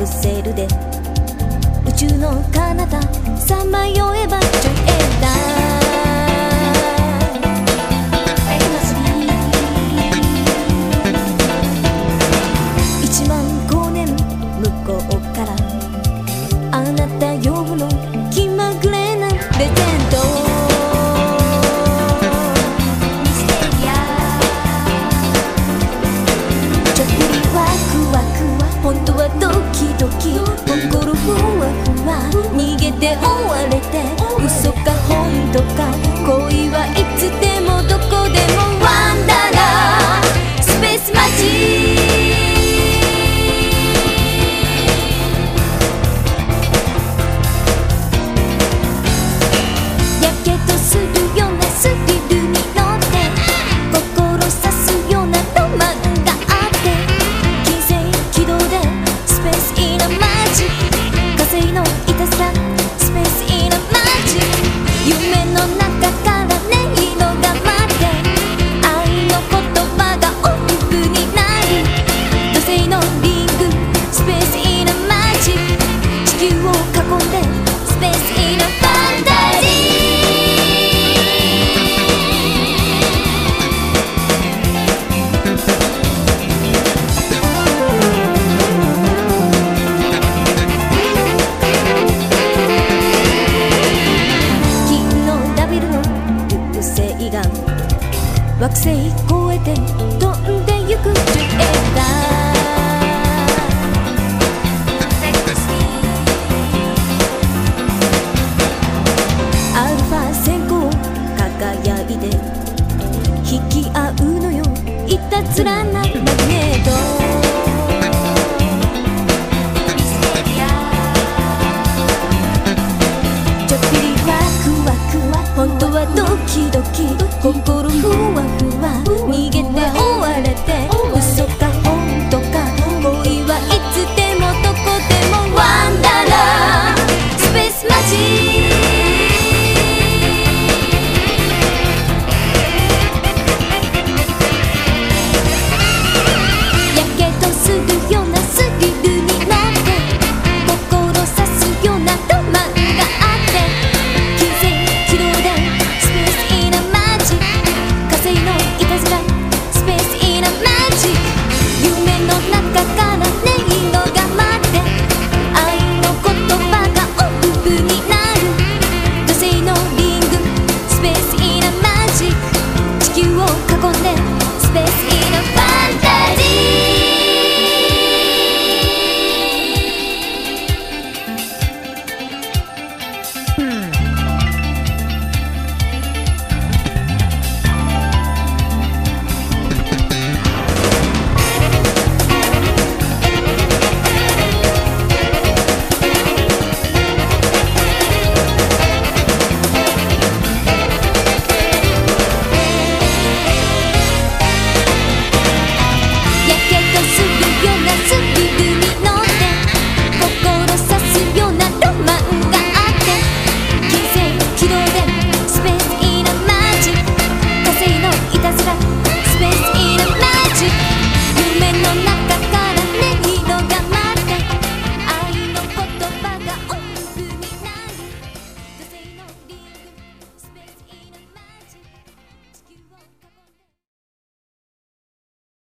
ブセルで。宇宙の彼方さまよえばジョイエだ1万光年向こうからあなた呼ぶの気まぐれなレジェンド。惑星越えて飛んでゆく樹枝アルファ線香輝いて引き合うのよ。いたずらな me.